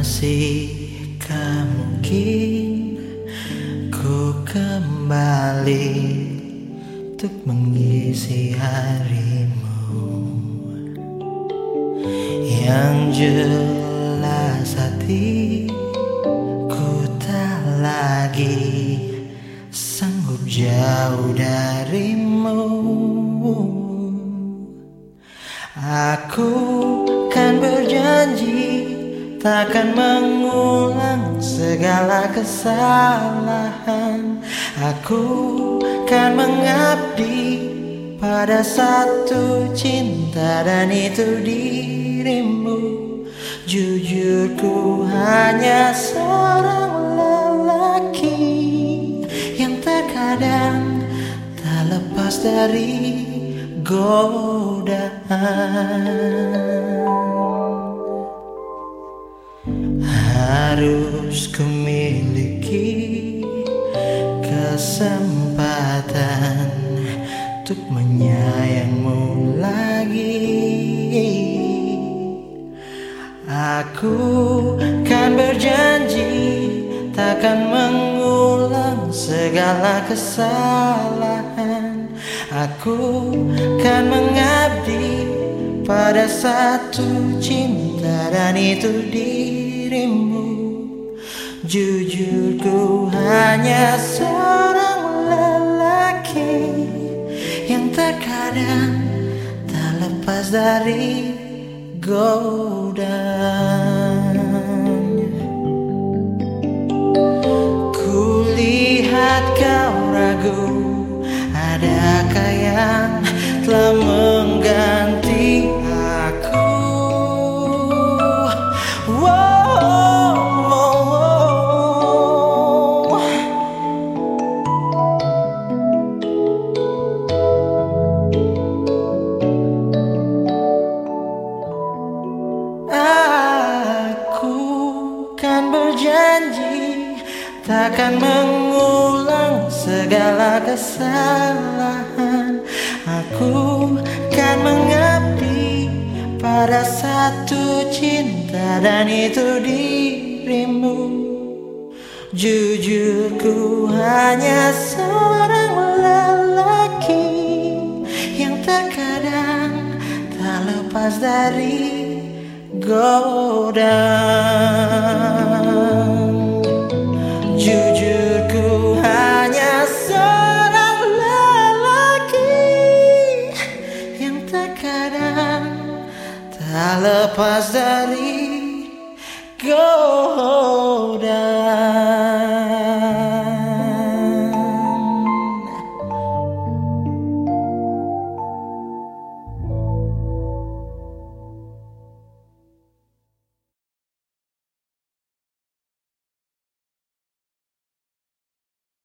Masihkah mungkin ku kembali Untuk mengisi harimu. Yang jelas hati Ku tak lagi Sanggup jauh darimu. Aku kan berjanji Takkan mengulang segala kesalahan. Aku kan mengabdi pada satu cinta dan itu dirimu. Jujur ku hanya seorang lelaki Yang terkadang tak lepas dari godaan harus kumiliki kesempatan untuk menyayangmu lagi. Aku kan berjanji takkan mengulang segala kesalahan. Aku kan mengabdi pada satu cinta dan itu dirimu. Jujur ku hanya seorang lelaki Yang terkadang tak lepas dari godaan. Kulihat kau ragu Adakah yang telah kan berjanji Takkan mengulang segala kesalahan. Aku kan mengabdi pada satu cinta dan itu dirimu. Jujur ku hanya seorang lelaki Yang terkadang tak lepas dari godaan Jujur ku hanya seorang lelaki Yang terkadang tak lepas dari godaan